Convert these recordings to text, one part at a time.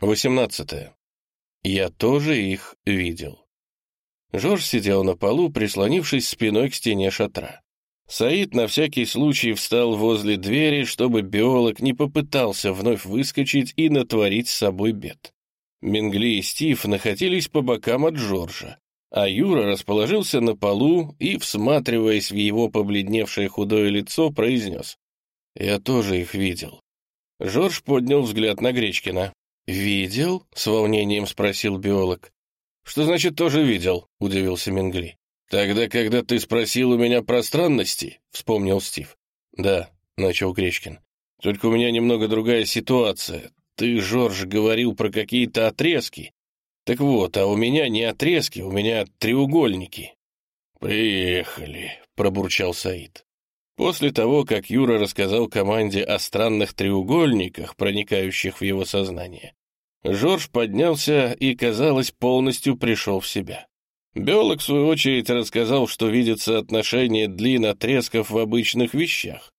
18. Я тоже их видел. Жорж сидел на полу, прислонившись спиной к стене шатра. Саид на всякий случай встал возле двери, чтобы биолог не попытался вновь выскочить и натворить с собой бед. Мингли и Стив находились по бокам от Жоржа, а Юра расположился на полу и, всматриваясь в его побледневшее худое лицо, произнес. «Я тоже их видел». Жорж поднял взгляд на Гречкина. «Видел?» — с волнением спросил биолог. «Что значит «тоже видел»?» — удивился Мингли. «Тогда, когда ты спросил у меня про странности», — вспомнил Стив. «Да», — начал Гречкин. «Только у меня немного другая ситуация. Ты, Жорж, говорил про какие-то отрезки. Так вот, а у меня не отрезки, у меня треугольники». «Приехали», — пробурчал Саид. После того, как Юра рассказал команде о странных треугольниках, проникающих в его сознание, Жорж поднялся и, казалось, полностью пришел в себя. Биолог, в свою очередь, рассказал, что видит соотношение длин отрезков в обычных вещах.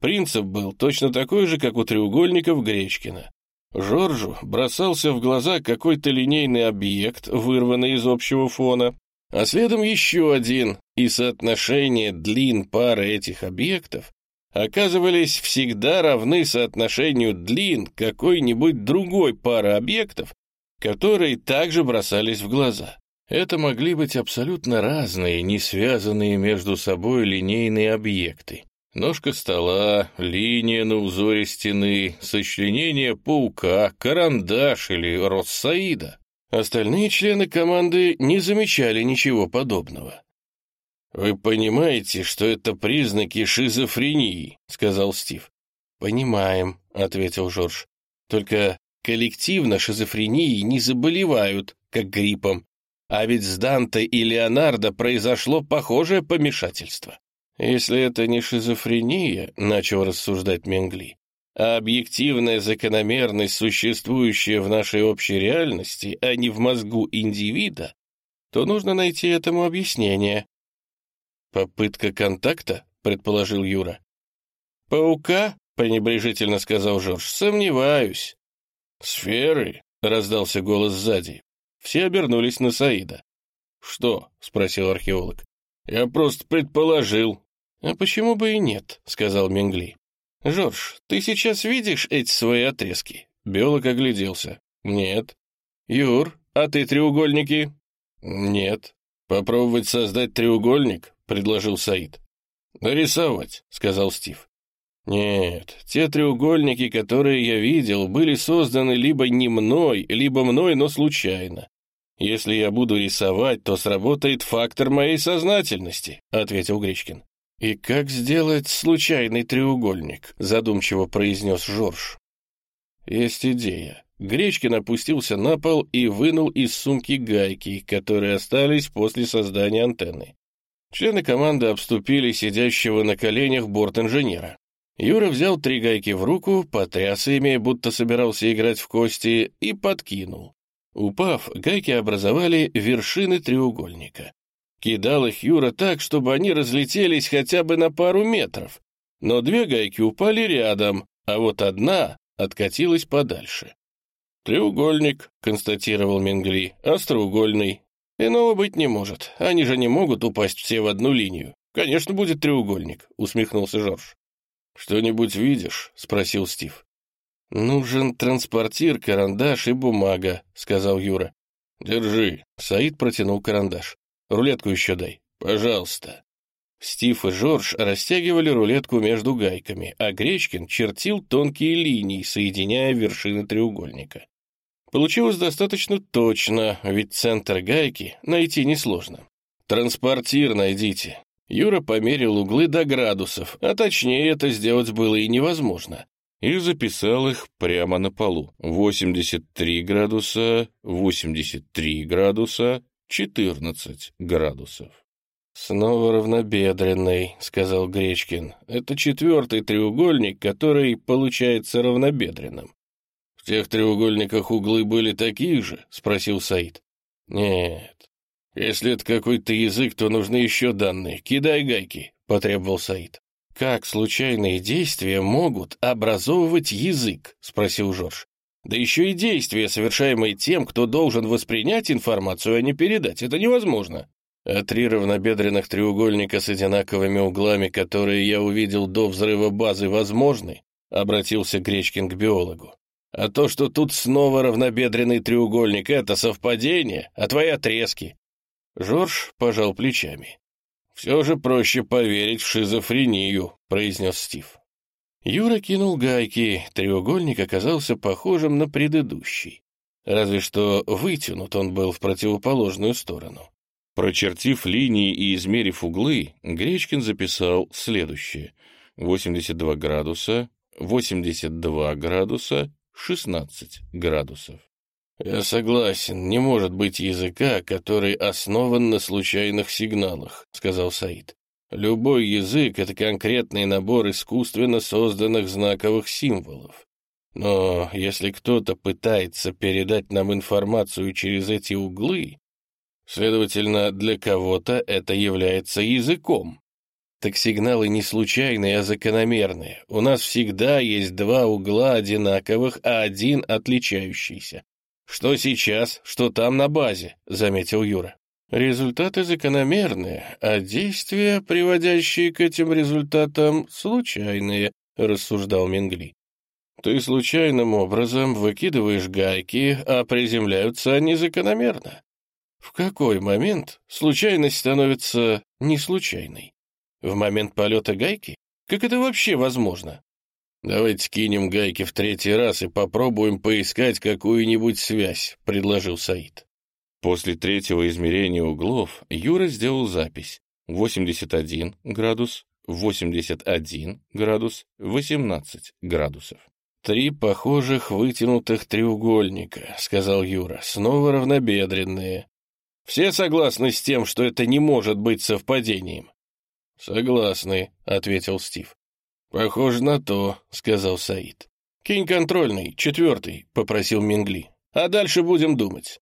Принцип был точно такой же, как у треугольников Гречкина. Жоржу бросался в глаза какой-то линейный объект, вырванный из общего фона, а следом еще один, и соотношение длин пары этих объектов оказывались всегда равны соотношению длин какой-нибудь другой пары объектов, которые также бросались в глаза. Это могли быть абсолютно разные, не связанные между собой линейные объекты. Ножка стола, линия на узоре стены, сочленение паука, карандаш или россаида. Остальные члены команды не замечали ничего подобного. «Вы понимаете, что это признаки шизофрении», — сказал Стив. «Понимаем», — ответил Жорж. «Только коллективно шизофрении не заболевают, как гриппом. А ведь с Данте и Леонардо произошло похожее помешательство. Если это не шизофрения, начал рассуждать Менгли, а объективная закономерность, существующая в нашей общей реальности, а не в мозгу индивида, то нужно найти этому объяснение. «Попытка контакта?» — предположил Юра. «Паука?» — пренебрежительно сказал Жорж. «Сомневаюсь». «Сферы?» — раздался голос сзади. Все обернулись на Саида. «Что?» — спросил археолог. «Я просто предположил». «А почему бы и нет?» — сказал Менгли. «Жорж, ты сейчас видишь эти свои отрезки?» Биолог огляделся. «Нет». «Юр, а ты треугольники?» «Нет». «Попробовать создать треугольник?» — предложил Саид. «Нарисовать», — сказал Стив. «Нет, те треугольники, которые я видел, были созданы либо не мной, либо мной, но случайно. Если я буду рисовать, то сработает фактор моей сознательности», — ответил Гречкин. «И как сделать случайный треугольник?» — задумчиво произнес Жорж. «Есть идея». Гречкин опустился на пол и вынул из сумки гайки, которые остались после создания антенны. Члены команды обступили сидящего на коленях борт-инженера. Юра взял три гайки в руку, потряс ими, будто собирался играть в кости, и подкинул. Упав, гайки образовали вершины треугольника. Кидал их Юра так, чтобы они разлетелись хотя бы на пару метров. Но две гайки упали рядом, а вот одна откатилась подальше. «Треугольник», — констатировал Менгли, — «остроугольный». «Иного быть не может. Они же не могут упасть все в одну линию. Конечно, будет треугольник», — усмехнулся Жорж. «Что-нибудь видишь?» — спросил Стив. «Нужен транспортир, карандаш и бумага», — сказал Юра. «Держи». Саид протянул карандаш. «Рулетку еще дай». «Пожалуйста». Стив и Жорж растягивали рулетку между гайками, а Гречкин чертил тонкие линии, соединяя вершины треугольника. Получилось достаточно точно, ведь центр гайки найти несложно. «Транспортир найдите». Юра померил углы до градусов, а точнее это сделать было и невозможно и записал их прямо на полу. 83 градуса, 83 градуса, 14 градусов. «Снова равнобедренный», — сказал Гречкин. «Это четвертый треугольник, который получается равнобедренным». «В тех треугольниках углы были такие же?» — спросил Саид. «Нет. Если это какой-то язык, то нужны еще данные. Кидай гайки», — потребовал Саид. «Как случайные действия могут образовывать язык?» — спросил Жорж. Да еще и действия, совершаемые тем, кто должен воспринять информацию, а не передать. Это невозможно. А три равнобедренных треугольника с одинаковыми углами, которые я увидел до взрыва базы, возможны? Обратился Гречкин к биологу. А то, что тут снова равнобедренный треугольник, это совпадение, а твои отрезки. Жорж пожал плечами. «Все же проще поверить в шизофрению», — произнес Стив. Юра кинул гайки, треугольник оказался похожим на предыдущий. Разве что вытянут он был в противоположную сторону. Прочертив линии и измерив углы, Гречкин записал следующее. 82 градуса, 82 градуса, 16 градусов. «Я согласен, не может быть языка, который основан на случайных сигналах», — сказал Саид. «Любой язык — это конкретный набор искусственно созданных знаковых символов. Но если кто-то пытается передать нам информацию через эти углы, следовательно, для кого-то это является языком. Так сигналы не случайные, а закономерные. У нас всегда есть два угла одинаковых, а один отличающийся. Что сейчас, что там на базе, заметил Юра. Результаты закономерные, а действия, приводящие к этим результатам, случайные, рассуждал Менгли. Ты случайным образом выкидываешь гайки, а приземляются они закономерно. В какой момент случайность становится неслучайной? В момент полета гайки? Как это вообще возможно? «Давайте кинем гайки в третий раз и попробуем поискать какую-нибудь связь», — предложил Саид. После третьего измерения углов Юра сделал запись. 81 градус, 81 градус, 18 градусов. «Три похожих вытянутых треугольника», — сказал Юра, — «снова равнобедренные. Все согласны с тем, что это не может быть совпадением?» «Согласны», — ответил Стив. «Похоже на то», — сказал Саид. «Кинь контрольный, четвертый», — попросил Мингли. «А дальше будем думать».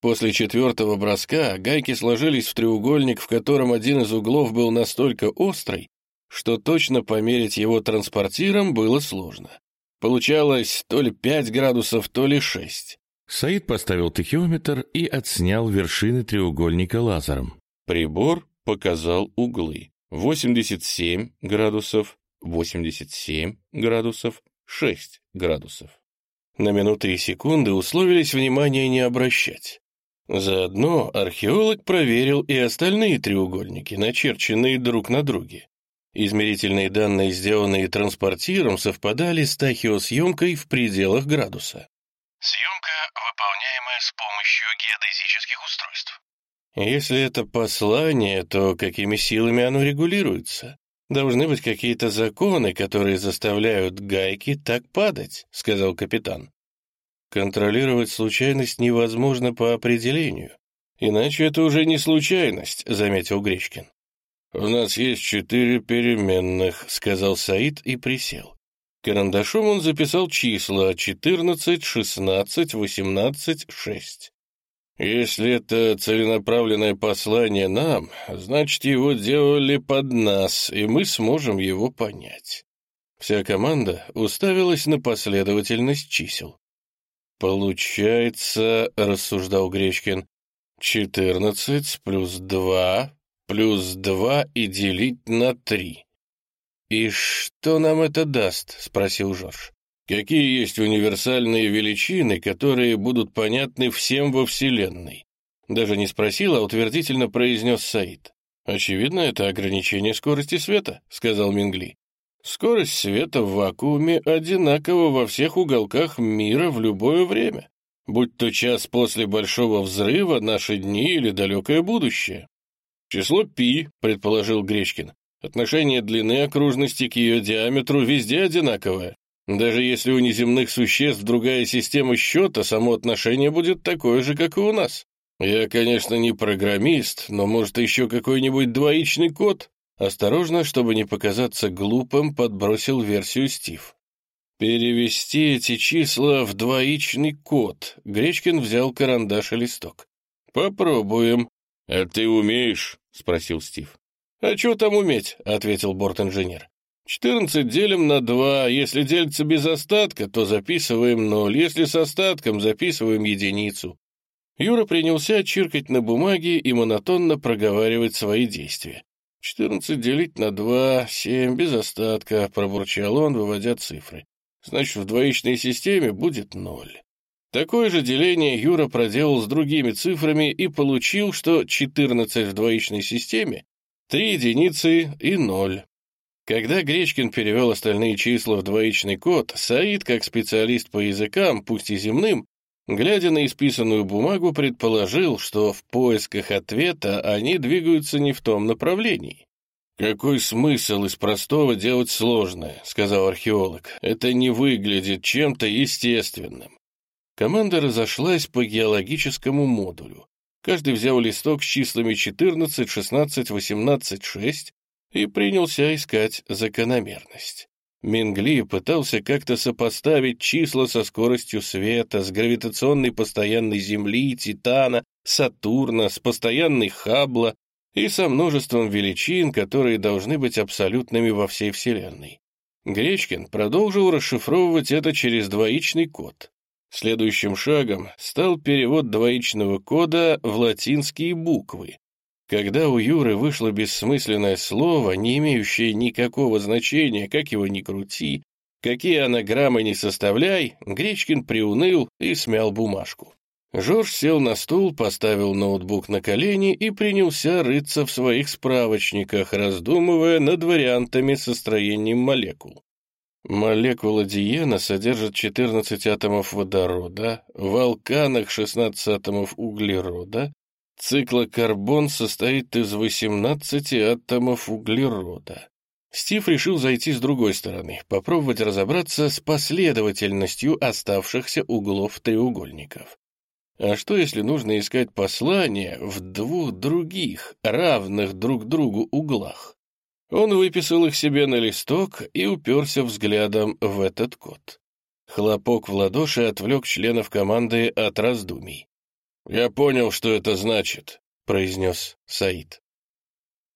После четвертого броска гайки сложились в треугольник, в котором один из углов был настолько острый, что точно померить его транспортиром было сложно. Получалось то ли пять градусов, то ли шесть. Саид поставил тахиометр и отснял вершины треугольника лазером. Прибор показал углы. 87 градусов, 87 градусов, 6 градусов. На минуты и секунды условились внимания не обращать. Заодно археолог проверил и остальные треугольники, начерченные друг на друге. Измерительные данные, сделанные транспортиром, совпадали с тахиосъемкой в пределах градуса. Съемка, выполняемая с помощью геодезических устройств. Если это послание, то какими силами оно регулируется? «Должны быть какие-то законы, которые заставляют гайки так падать», — сказал капитан. «Контролировать случайность невозможно по определению. Иначе это уже не случайность», — заметил Гречкин. «У нас есть четыре переменных», — сказал Саид и присел. Карандашом он записал числа 14, 16, 18, 6. Если это целенаправленное послание нам, значит, его делали под нас, и мы сможем его понять. Вся команда уставилась на последовательность чисел. «Получается, — рассуждал Гречкин, — четырнадцать плюс два плюс два и делить на три. «И что нам это даст?» — спросил Жорж. Какие есть универсальные величины, которые будут понятны всем во Вселенной? Даже не спросил, а утвердительно произнес Саид. «Очевидно, это ограничение скорости света», — сказал Мингли. «Скорость света в вакууме одинакова во всех уголках мира в любое время, будь то час после Большого Взрыва, наши дни или далекое будущее». «Число пи», — предположил Гречкин. «Отношение длины окружности к ее диаметру везде одинаковое. Даже если у неземных существ другая система счета, само отношение будет такое же, как и у нас. Я, конечно, не программист, но, может, еще какой-нибудь двоичный код? Осторожно, чтобы не показаться глупым, подбросил версию Стив. Перевести эти числа в двоичный код. Гречкин взял карандаш и листок. Попробуем. А ты умеешь? спросил Стив. А что там уметь? ответил борт-инженер. 14 делим на 2. Если делится без остатка, то записываем 0. Если с остатком, записываем единицу. Юра принялся чиркать на бумаге и монотонно проговаривать свои действия. 14 делить на 2, 7, без остатка, пробурчал он, выводя цифры. Значит, в двоичной системе будет 0. Такое же деление Юра проделал с другими цифрами и получил, что 14 в двоичной системе — 3 единицы и 0. Когда Гречкин перевел остальные числа в двоичный код, Саид, как специалист по языкам, пусть и земным, глядя на исписанную бумагу, предположил, что в поисках ответа они двигаются не в том направлении. «Какой смысл из простого делать сложное?» — сказал археолог. «Это не выглядит чем-то естественным». Команда разошлась по геологическому модулю. Каждый взял листок с числами 14, 16, 18, 6 и принялся искать закономерность. Мингли пытался как-то сопоставить числа со скоростью света, с гравитационной постоянной Земли, Титана, Сатурна, с постоянной Хаббла и со множеством величин, которые должны быть абсолютными во всей Вселенной. Гречкин продолжил расшифровывать это через двоичный код. Следующим шагом стал перевод двоичного кода в латинские буквы, когда у Юры вышло бессмысленное слово, не имеющее никакого значения, как его ни крути, какие анаграммы не составляй, Гречкин приуныл и смял бумажку. Жорж сел на стул, поставил ноутбук на колени и принялся рыться в своих справочниках, раздумывая над вариантами со строением молекул. Молекула диена содержит 14 атомов водорода, в алканах 16 атомов углерода, Циклокарбон состоит из 18 атомов углерода. Стив решил зайти с другой стороны, попробовать разобраться с последовательностью оставшихся углов треугольников. А что, если нужно искать послание в двух других, равных друг другу углах? Он выписал их себе на листок и уперся взглядом в этот код. Хлопок в ладоши отвлек членов команды от раздумий. «Я понял, что это значит», — произнес Саид.